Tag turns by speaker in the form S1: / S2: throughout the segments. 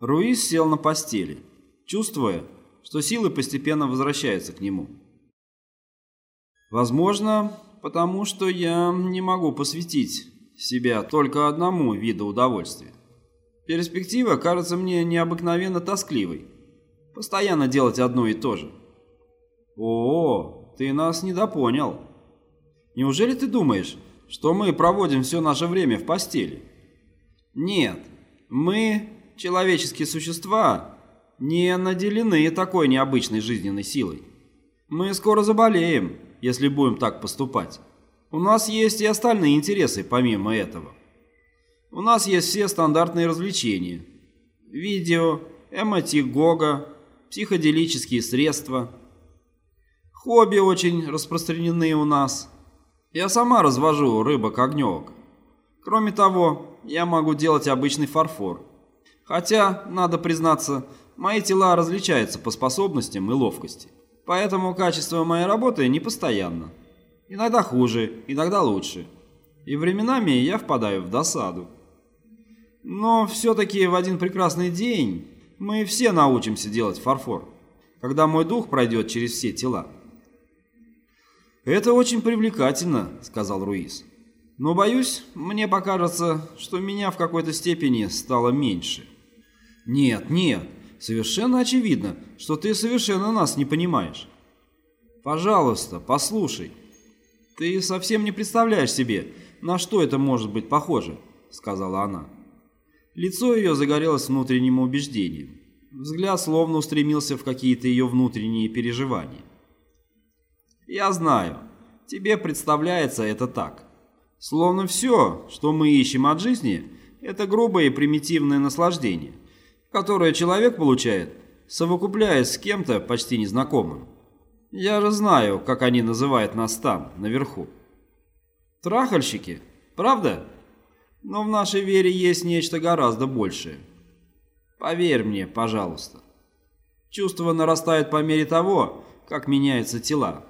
S1: Руис сел на постели, чувствуя, что силы постепенно возвращаются к нему. Возможно, потому что я не могу посвятить себя только одному виду удовольствия. Перспектива кажется мне необыкновенно тоскливой. Постоянно делать одно и то же. О, ты нас недопонял. Неужели ты думаешь, что мы проводим все наше время в постели? Нет, мы, человеческие существа, не наделены такой необычной жизненной силой. Мы скоро заболеем, если будем так поступать. У нас есть и остальные интересы помимо этого. У нас есть все стандартные развлечения. Видео, эмотигога, психоделические средства. Хобби очень распространены у нас. Я сама развожу рыбок-огневок. Кроме того, я могу делать обычный фарфор. Хотя, надо признаться, мои тела различаются по способностям и ловкости. Поэтому качество моей работы не постоянно. Иногда хуже, иногда лучше. И временами я впадаю в досаду. Но все-таки в один прекрасный день мы все научимся делать фарфор, когда мой дух пройдет через все тела. «Это очень привлекательно», — сказал Руис. «Но, боюсь, мне покажется, что меня в какой-то степени стало меньше». «Нет, нет, совершенно очевидно, что ты совершенно нас не понимаешь. Пожалуйста, послушай. Ты совсем не представляешь себе, на что это может быть похоже, сказала она. Лицо ее загорелось внутренним убеждением. Взгляд словно устремился в какие-то ее внутренние переживания. «Я знаю, тебе представляется это так. Словно все, что мы ищем от жизни, это грубое и примитивное наслаждение которое человек получает, совокупляясь с кем-то почти незнакомым. Я же знаю, как они называют нас там, наверху. Трахальщики, правда? Но в нашей вере есть нечто гораздо большее. Поверь мне, пожалуйста. Чувства нарастают по мере того, как меняются тела.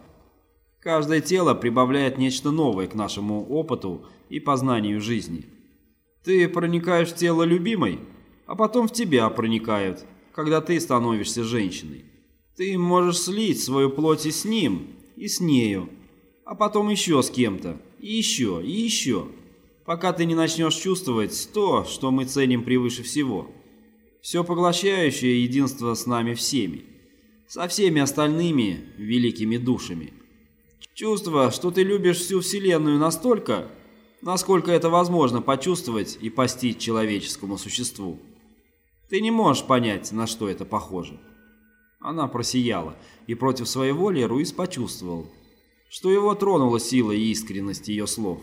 S1: Каждое тело прибавляет нечто новое к нашему опыту и познанию жизни. Ты проникаешь в тело любимой – а потом в тебя проникают, когда ты становишься женщиной. Ты можешь слить свою плоть и с ним, и с нею, а потом еще с кем-то, и еще, и еще, пока ты не начнешь чувствовать то, что мы ценим превыше всего. Все поглощающее единство с нами всеми, со всеми остальными великими душами. Чувство, что ты любишь всю Вселенную настолько, насколько это возможно почувствовать и постичь человеческому существу. Ты не можешь понять, на что это похоже. Она просияла, и против своей воли Руис почувствовал, что его тронула сила и искренность ее слов.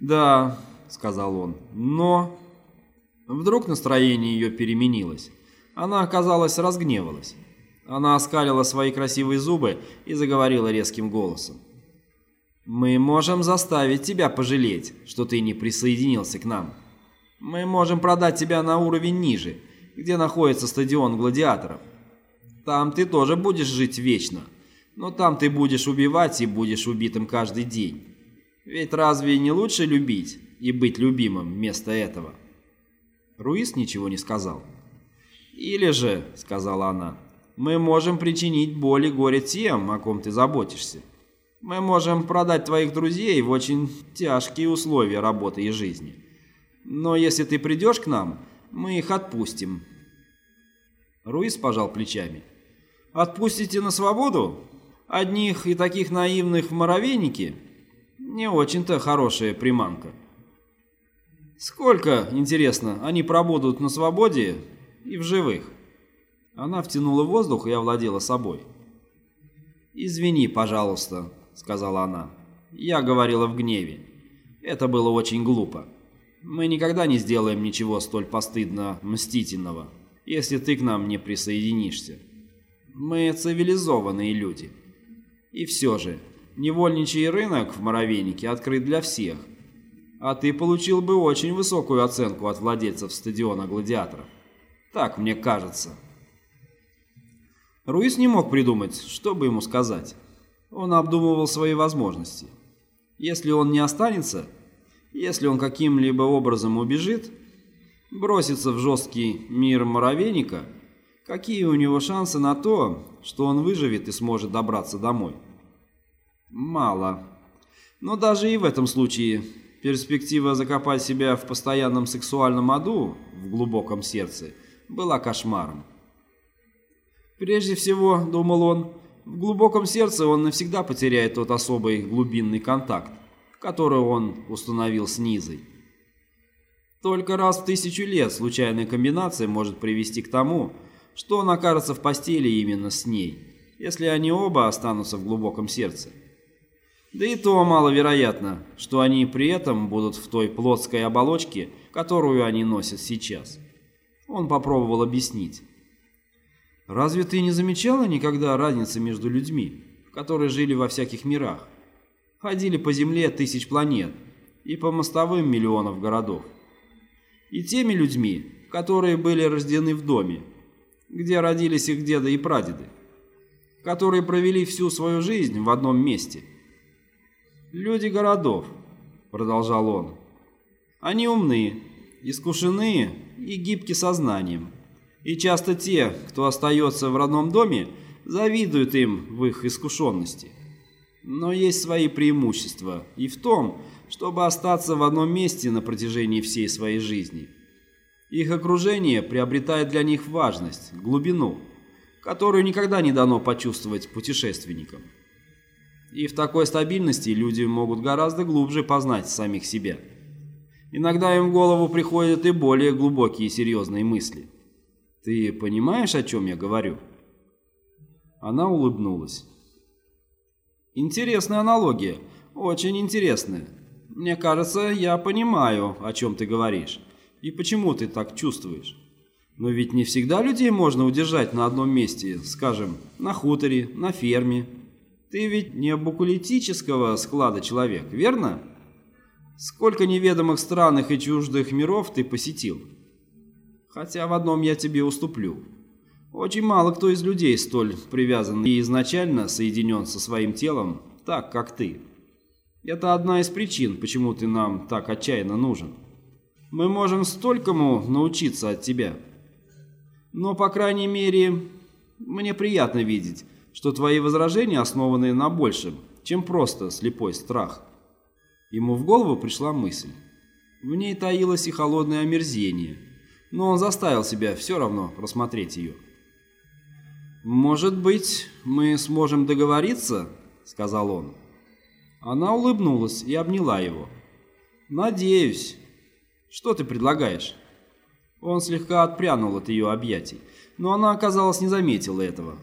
S1: «Да», — сказал он, — «но...» Вдруг настроение ее переменилось. Она, казалось, разгневалась. Она оскалила свои красивые зубы и заговорила резким голосом. «Мы можем заставить тебя пожалеть, что ты не присоединился к нам. Мы можем продать тебя на уровень ниже, где находится стадион гладиаторов. Там ты тоже будешь жить вечно, но там ты будешь убивать и будешь убитым каждый день. Ведь разве не лучше любить и быть любимым вместо этого?» Руис ничего не сказал. «Или же, — сказала она, — мы можем причинить боль и горе тем, о ком ты заботишься. Мы можем продать твоих друзей в очень тяжкие условия работы и жизни. Но если ты придешь к нам, мы их отпустим». Руис пожал плечами. «Отпустите на свободу? Одних и таких наивных в моровейнике? Не очень-то хорошая приманка. Сколько, интересно, они пробудут на свободе и в живых?» Она втянула воздух и овладела собой. «Извини, пожалуйста», — сказала она. «Я говорила в гневе. Это было очень глупо». Мы никогда не сделаем ничего столь постыдно мстительного, если ты к нам не присоединишься. Мы цивилизованные люди. И все же, невольничий рынок в Моровейнике открыт для всех. А ты получил бы очень высокую оценку от владельцев стадиона гладиаторов. Так мне кажется. Руис не мог придумать, что бы ему сказать. Он обдумывал свои возможности. Если он не останется, если он каким-либо образом убежит, броситься в жесткий мир муравейника, какие у него шансы на то, что он выживет и сможет добраться домой? Мало. Но даже и в этом случае перспектива закопать себя в постоянном сексуальном аду в глубоком сердце была кошмаром. Прежде всего, думал он, в глубоком сердце он навсегда потеряет тот особый глубинный контакт, который он установил с Низой. Только раз в тысячу лет случайная комбинация может привести к тому, что он окажется в постели именно с ней, если они оба останутся в глубоком сердце. Да и то маловероятно, что они при этом будут в той плотской оболочке, которую они носят сейчас. Он попробовал объяснить. Разве ты не замечала никогда разницы между людьми, которые жили во всяких мирах, ходили по Земле тысяч планет и по мостовым миллионов городов, и теми людьми, которые были рождены в доме, где родились их деды и прадеды, которые провели всю свою жизнь в одном месте – «Люди городов», — продолжал он. «Они умны, искушены и гибки сознанием. И часто те, кто остается в родном доме, завидуют им в их искушенности. Но есть свои преимущества и в том, чтобы остаться в одном месте на протяжении всей своей жизни. Их окружение приобретает для них важность, глубину, которую никогда не дано почувствовать путешественникам. И в такой стабильности люди могут гораздо глубже познать самих себя. Иногда им в голову приходят и более глубокие и серьезные мысли. Ты понимаешь, о чем я говорю?» Она улыбнулась. «Интересная аналогия. Очень интересная. Мне кажется, я понимаю, о чем ты говоришь. И почему ты так чувствуешь. Но ведь не всегда людей можно удержать на одном месте, скажем, на хуторе, на ферме, ты ведь не букулитического склада человек, верно? Сколько неведомых странных и чуждых миров ты посетил? Хотя в одном я тебе уступлю. Очень мало кто из людей столь привязан и изначально соединен со своим телом так, как ты. Это одна из причин, почему ты нам так отчаянно нужен. Мы можем столькому научиться от тебя. Но, по крайней мере, мне приятно видеть, что твои возражения основаны на большем, чем просто слепой страх. Ему в голову пришла мысль. В ней таилось и холодное омерзение, но он заставил себя все равно просмотреть ее. «Может быть, мы сможем договориться?» — сказал он. Она улыбнулась и обняла его. «Надеюсь. Что ты предлагаешь?» Он слегка отпрянул от ее объятий, но она, оказалось, не заметила этого.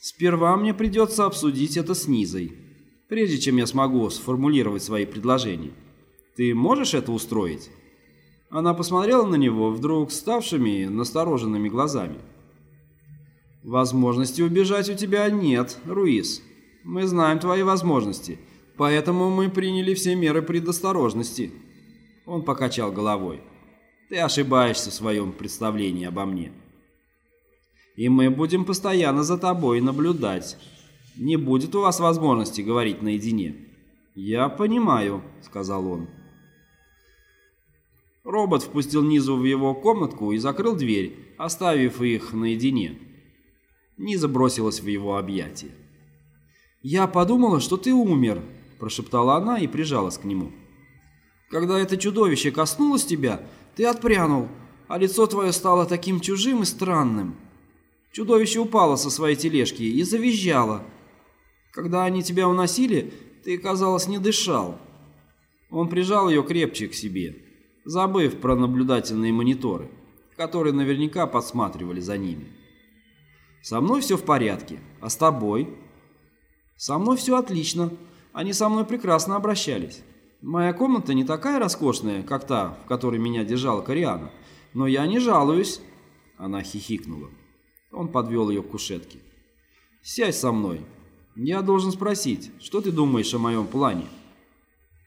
S1: Сперва мне придется обсудить это с Низой, прежде чем я смогу сформулировать свои предложения. Ты можешь это устроить?» Она посмотрела на него вдруг ставшими настороженными глазами. «Возможности убежать у тебя нет, Руис. Мы знаем твои возможности, поэтому мы приняли все меры предосторожности». Он покачал головой. «Ты ошибаешься в своем представлении обо мне». И мы будем постоянно за тобой наблюдать. Не будет у вас возможности говорить наедине». «Я понимаю», — сказал он. Робот впустил Низу в его комнатку и закрыл дверь, оставив их наедине. Низа бросилась в его объятия. «Я подумала, что ты умер», – прошептала она и прижалась к нему. «Когда это чудовище коснулось тебя, ты отпрянул, а лицо твое стало таким чужим и странным. Чудовище упало со своей тележки и завизжало. Когда они тебя уносили, ты, казалось, не дышал. Он прижал ее крепче к себе, забыв про наблюдательные мониторы, которые наверняка подсматривали за ними. «Со мной все в порядке, а с тобой?» «Со мной все отлично. Они со мной прекрасно обращались. Моя комната не такая роскошная, как та, в которой меня держала Кориана, но я не жалуюсь». Она хихикнула. Он подвел ее к кушетке. «Сядь со мной. Я должен спросить, что ты думаешь о моем плане?»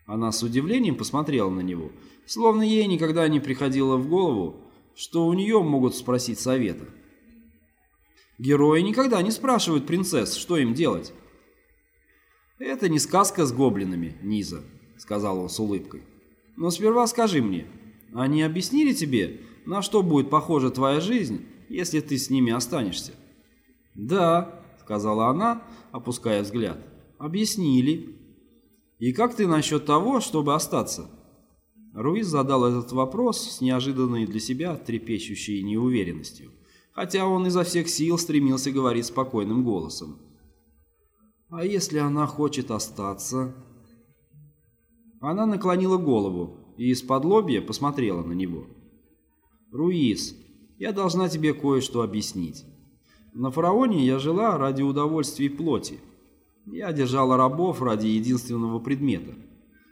S1: Она с удивлением посмотрела на него, словно ей никогда не приходило в голову, что у нее могут спросить совета. Герои никогда не спрашивают принцесс, что им делать. «Это не сказка с гоблинами, Низа», — сказал он с улыбкой. «Но сперва скажи мне, Они объяснили тебе, на что будет похожа твоя жизнь, если ты с ними останешься?» «Да», — сказала она, опуская взгляд. «Объяснили». «И как ты насчет того, чтобы остаться?» Руиз задал этот вопрос с неожиданной для себя трепещущей неуверенностью, хотя он изо всех сил стремился говорить спокойным голосом. «А если она хочет остаться?» Она наклонила голову и из-под лобья посмотрела на него. «Руиз, я должна тебе кое-что объяснить. На фараоне я жила ради удовольствий плоти. Я держала рабов ради единственного предмета,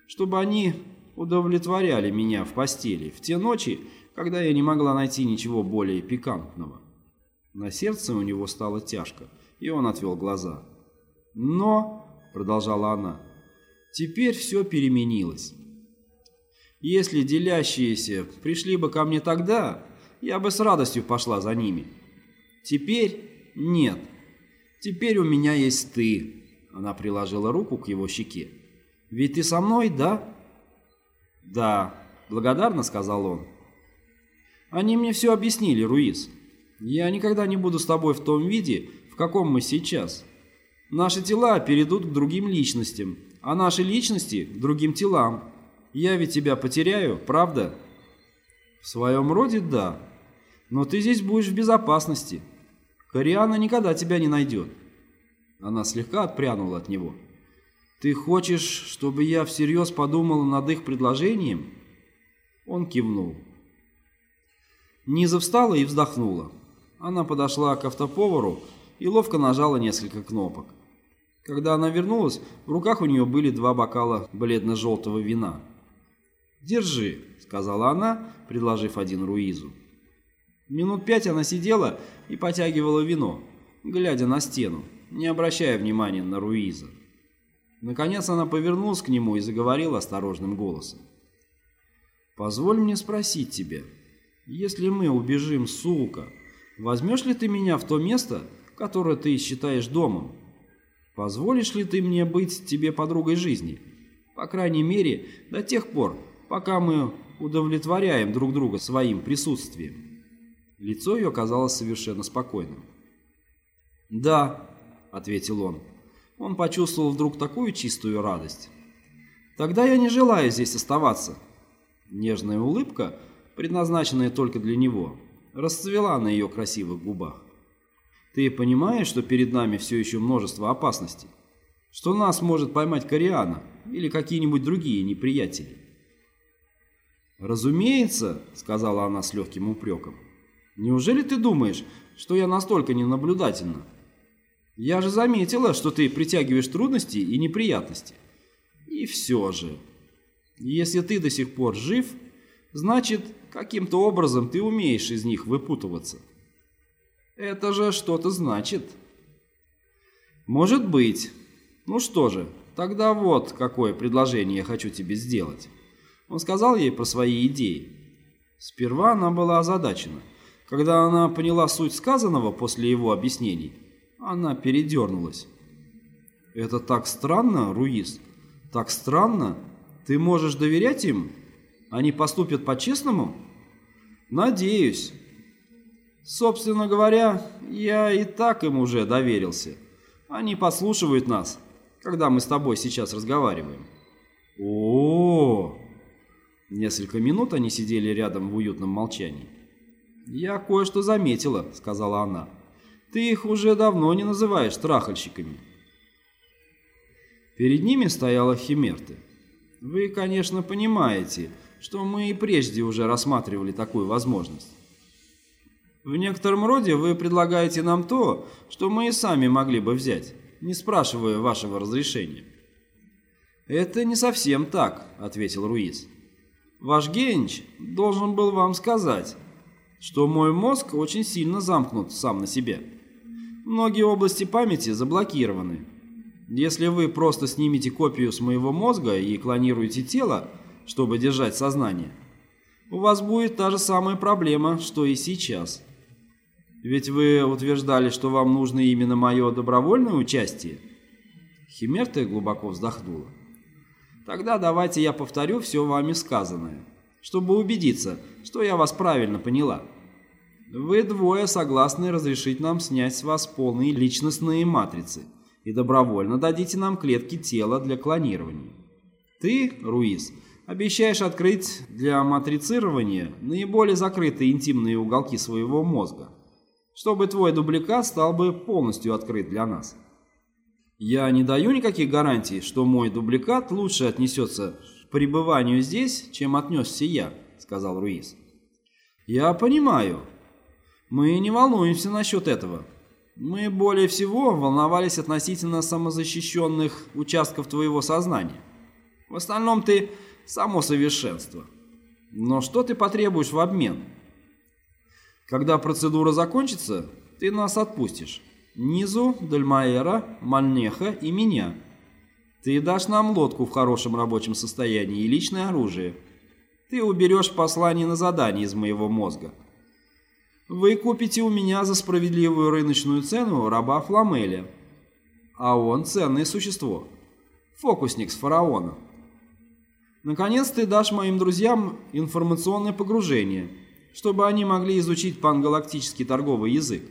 S1: чтобы они удовлетворяли меня в постели в те ночи, когда я не могла найти ничего более пикантного. На сердце у него стало тяжко, и он отвел глаза. «Но», — продолжала она, — «теперь все переменилось. Если делящиеся пришли бы ко мне тогда, я бы с радостью пошла за ними. Теперь нет. Теперь у меня есть ты». Она приложила руку к его щеке. «Ведь ты со мной, да?» «Да», — благодарно сказал он. «Они мне все объяснили, Руиз. Я никогда не буду с тобой в том виде, в каком мы сейчас. Наши тела перейдут к другим личностям, а наши личности – к другим телам. Я ведь тебя потеряю, правда? В своем роде – да. Но ты здесь будешь в безопасности. Кориана никогда тебя не найдет. Она слегка отпрянула от него. Ты хочешь, чтобы я всерьез подумал над их предложением? Он кивнул. Низа встала и вздохнула. Она подошла к автоповару и ловко нажала несколько кнопок. Когда она вернулась, в руках у нее были два бокала бледно-желтого вина. «Держи», — сказала она, предложив один Руизу. Минут пять она сидела и потягивала вино, глядя на стену, не обращая внимания на Руиза. Наконец она повернулась к нему и заговорила осторожным голосом. «Позволь мне спросить тебя, если мы убежим, сука, возьмешь ли ты меня в то место, которое ты считаешь домом?» Позволишь ли ты мне быть тебе подругой жизни? По крайней мере, до тех пор, пока мы удовлетворяем друг друга своим присутствием. Лицо ее казалось совершенно спокойным. «Да», — ответил он. Он почувствовал вдруг такую чистую радость. «Тогда я не желаю здесь оставаться». Нежная улыбка, предназначенная только для него, расцвела на ее красивых губах. Ты понимаешь, что перед нами все еще множество опасностей? Что нас может поймать Кориана или какие-нибудь другие неприятели? «Разумеется», — сказала она с легким упреком. «Неужели ты думаешь, что я настолько ненаблюдательна? Я же заметила, что ты притягиваешь трудности и неприятности. И все же, если ты до сих пор жив, значит, каким-то образом ты умеешь из них выпутываться». Это же что-то значит. Может быть. Ну что же, тогда вот какое предложение я хочу тебе сделать. Он сказал ей про свои идеи. Сперва она была озадачена. Когда она поняла суть сказанного после его объяснений, она передернулась. «Это так странно, Руис, так странно. Ты можешь доверять им? Они поступят по-честному?» «Надеюсь. Собственно говоря, я и так им уже доверился. Они послушивают нас, когда мы с тобой сейчас разговариваем. О, -о, -о, Несколько минут они сидели рядом в уютном молчании. «Я кое-что заметила», — сказала она. «Ты их уже давно не называешь трахальщиками». Перед ними стояла Химерты. «Вы, конечно, понимаете, что мы и прежде уже рассматривали такую возможность. В некотором роде вы предлагаете нам то, что мы и сами могли бы взять, не спрашивая вашего разрешения. «Это не совсем так», — ответил Руиз. «Ваш Генч должен был вам сказать, что мой мозг очень сильно замкнут сам на себе. Многие области памяти заблокированы. Если вы просто снимете копию с моего мозга и клонируете тело, чтобы держать сознание, у вас будет та же самая проблема, что и сейчас». Ведь вы утверждали, что вам нужно именно мое добровольное участие?» Химерта глубоко вздохнула. «Тогда давайте я повторю все вами сказанное, чтобы убедиться, что я вас правильно поняла. Вы двое согласны разрешить нам снять с вас полные личностные матрицы и добровольно дадите нам клетки тела для клонирования. Ты, Руис, обещаешь открыть для матрицирования наиболее закрытые интимные уголки своего мозга, чтобы твой дубликат стал бы полностью открыт для нас. Я не даю никаких гарантий, что мой дубликат лучше отнесется к пребыванию здесь, чем отнесся я, сказал Руис. Я понимаю. Мы не волнуемся насчет этого. Мы более всего волновались относительно самозащищенных участков твоего сознания. В остальном ты само совершенство. Но что ты потребуешь в обмен? Когда процедура закончится, ты нас отпустишь. Низу, Дальмаэра, Мальнеха и меня. Ты дашь нам лодку в хорошем рабочем состоянии и личное оружие. Ты уберешь послание на задание из моего мозга. Вы купите у меня за справедливую рыночную цену раба Фламеля. А он ценное существо. Фокусник с фараона. Наконец ты дашь моим друзьям информационное погружение, чтобы они могли изучить пангалактический торговый язык.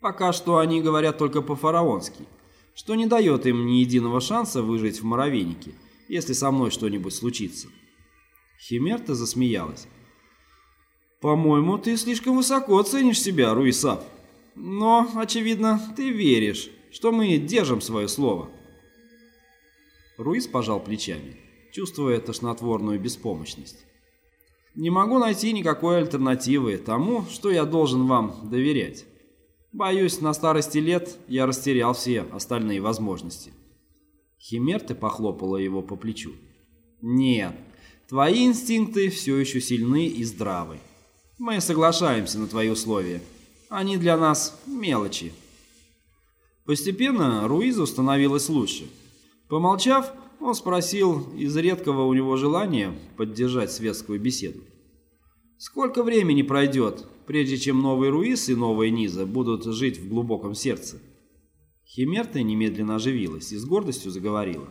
S1: Пока что они говорят только по-фараонски, что не дает им ни единого шанса выжить в муравейнике, если со мной что-нибудь случится. Химерта засмеялась. «По-моему, ты слишком высоко ценишь себя, Руисав. Но, очевидно, ты веришь, что мы держим свое слово». Руис пожал плечами, чувствуя тошнотворную беспомощность. «Не могу найти никакой альтернативы тому, что я должен вам доверять. Боюсь, на старости лет я растерял все остальные возможности. Химерта похлопала его по плечу. Нет, твои инстинкты все еще сильны и здравы. Мы соглашаемся на твои условия. Они для нас мелочи. Постепенно Руизу становилось лучше. Помолчав, он спросил из редкого у него желания поддержать светскую беседу. «Сколько времени пройдет, прежде чем новый Руис и новая Низа будут жить в глубоком сердце. Химерта немедленно оживилась и с гордостью заговорила.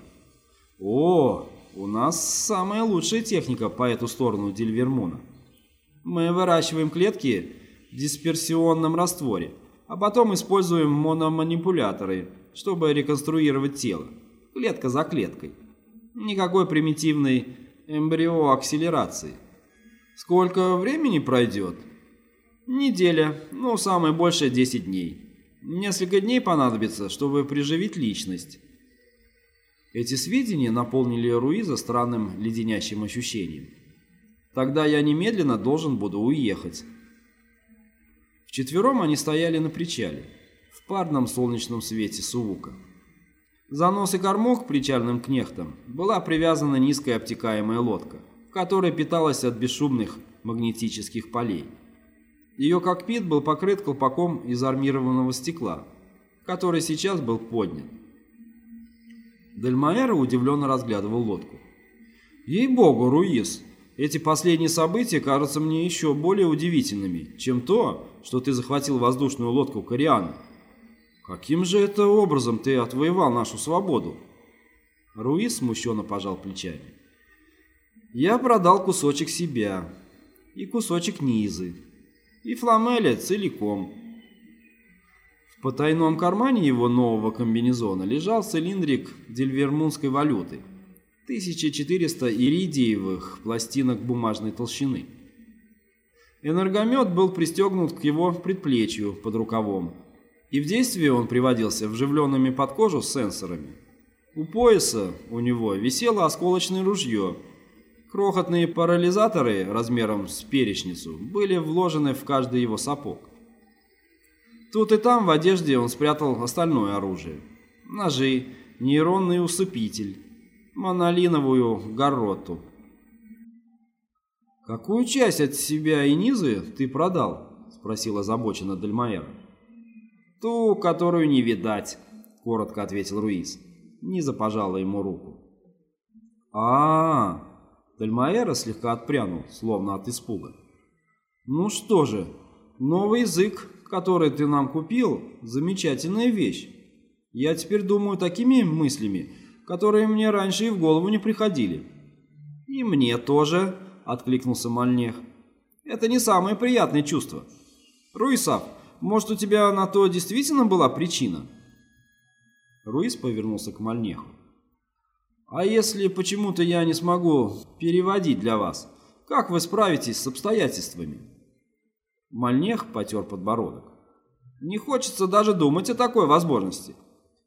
S1: «О, у нас самая лучшая техника по эту сторону Дильвермуна. Мы выращиваем клетки в дисперсионном растворе, а потом используем мономанипуляторы, чтобы реконструировать тело, клетка за клеткой. Никакой примитивной эмбриоакселерации. Сколько времени пройдет?» Неделя, ну, самое большее 10 дней. Несколько дней понадобится, чтобы приживить личность. Эти сведения наполнили Руиза странным леденящим ощущением. Тогда я немедленно должен буду уехать. Вчетвером они стояли на причале, в парном солнечном свете Сувука. За нос и кормок причальным кнехтом была привязана низкая обтекаемая лодка, которая питалась от бесшумных магнетических полей. Ее кокпит был покрыт колпаком из армированного стекла, который сейчас был поднят. Дельмаэра удивленно разглядывал лодку. «Ей-богу, Руис, эти последние события кажутся мне еще более удивительными, чем то, что ты захватил воздушную лодку Кориана. Каким же это образом ты отвоевал нашу свободу?» Руис смущенно пожал плечами. «Я продал кусочек себя и кусочек Низы и фламеля целиком. В потайном кармане его нового комбинезона лежал цилиндрик дельвермунской валюты. 1400 иридиевых пластинок бумажной толщины. Энергомет был пристегнут к его предплечью под рукавом, и в действие он приводился вживленными под кожу сенсорами. У пояса у него висело осколочное ружье – Крохотные парализаторы размером с перечницу были вложены в каждый его сапог. Тут и там в одежде он спрятал остальное оружие. Ножи, нейронный усыпитель, монолиновую гороту. «Какую часть от себя и низы ты продал?» – спросила озабоченно Дельмаэра. «Ту, которую не видать», – коротко ответил Руис. Низа пожала ему руку. «А-а-а!» Дальмаэра слегка отпрянул, словно от испуга. «Ну что же, новый язык, который ты нам купил, замечательная вещь. Я теперь думаю такими мыслями, которые мне раньше и в голову не приходили». «И мне тоже», — откликнулся Мальнех. «Это не самое приятное чувство. Руисав, может, у тебя на то действительно была причина?» Руис повернулся к Мальнеху. «А если почему-то я не смогу переводить для вас, как вы справитесь с обстоятельствами?» Мальнех потер подбородок. «Не хочется даже думать о такой возможности.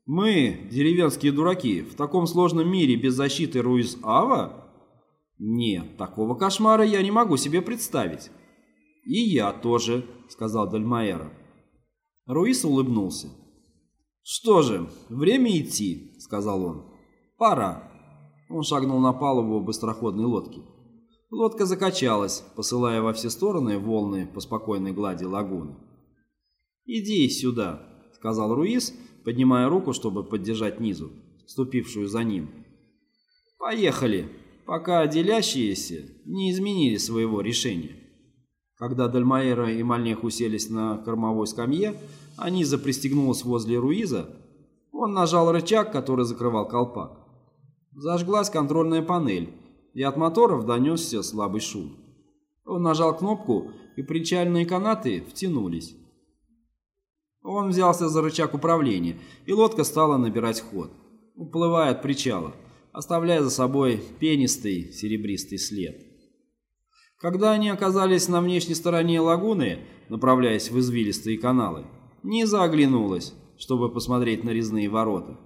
S1: Мы, деревенские дураки, в таком сложном мире без защиты Руиз-Ава? Нет, такого кошмара я не могу себе представить». «И я тоже», — сказал Дальмаэра. Руис улыбнулся. «Что же, время идти», — сказал он. «Пора». Он шагнул на палубу быстроходной лодки. Лодка закачалась, посылая во все стороны волны по спокойной глади лагуны. «Иди сюда», — сказал Руис, поднимая руку, чтобы поддержать Низу, ступившую за ним. «Поехали, пока делящиеся не изменили своего решения». Когда Дальмаэра и Мальнех уселись на кормовой скамье, а Низа пристегнулась возле Руиза, он нажал рычаг, который закрывал колпак. Зажглась контрольная панель, и от моторов донесся слабый шум. Он нажал кнопку, и причальные канаты втянулись. Он взялся за рычаг управления, и лодка стала набирать ход, уплывая от причала, оставляя за собой пенистый серебристый след. Когда они оказались на внешней стороне лагуны, направляясь в извилистые каналы, Низа оглянулась, чтобы посмотреть на резные ворота.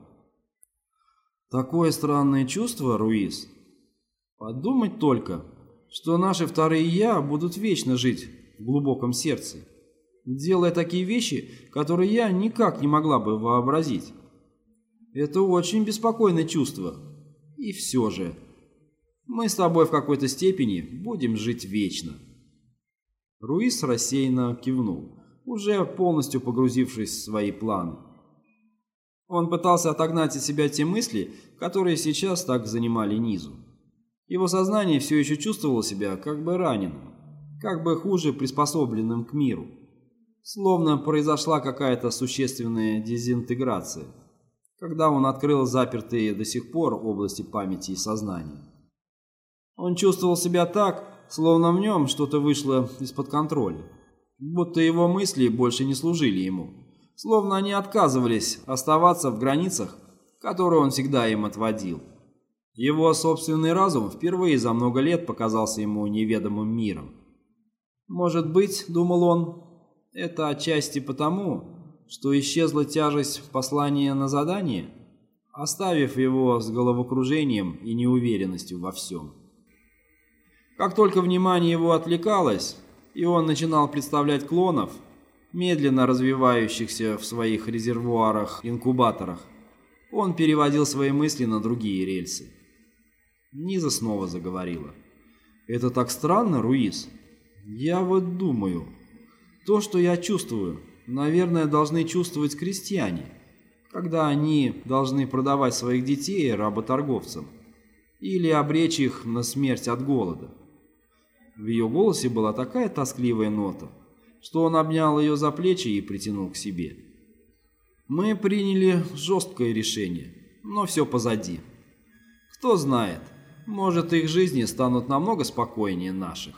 S1: Такое странное чувство, Руис. Подумать только, что наши вторые «я» будут вечно жить в глубоком сердце, делая такие вещи, которые я никак не могла бы вообразить. Это очень беспокойное чувство. И все же, мы с тобой в какой-то степени будем жить вечно. Руис рассеянно кивнул, уже полностью погрузившись в свои планы. Он пытался отогнать от себя те мысли, которые сейчас так занимали Низу. Его сознание все еще чувствовало себя как бы раненым, как бы хуже приспособленным к миру. Словно произошла какая-то существенная дезинтеграция, когда он открыл запертые до сих пор области памяти и сознания. Он чувствовал себя так, словно в нем что-то вышло из-под контроля, будто его мысли больше не служили ему словно они отказывались оставаться в границах, которые он всегда им отводил. Его собственный разум впервые за много лет показался ему неведомым миром. Может быть, думал он, это отчасти потому, что исчезла тяжесть послания на задание, оставив его с головокружением и неуверенностью во всем. Как только внимание его отвлекалось, и он начинал представлять клонов – медленно развивающихся в своих резервуарах-инкубаторах, он переводил свои мысли на другие рельсы. Низа снова заговорила. «Это так странно, Руис. Я вот думаю, то, что я чувствую, наверное, должны чувствовать крестьяне, когда они должны продавать своих детей работорговцам или обречь их на смерть от голода». В ее голосе была такая тоскливая нота, что он обнял ее за плечи и притянул к себе. Мы приняли жесткое решение, но все позади. Кто знает, может их жизни станут намного спокойнее наших.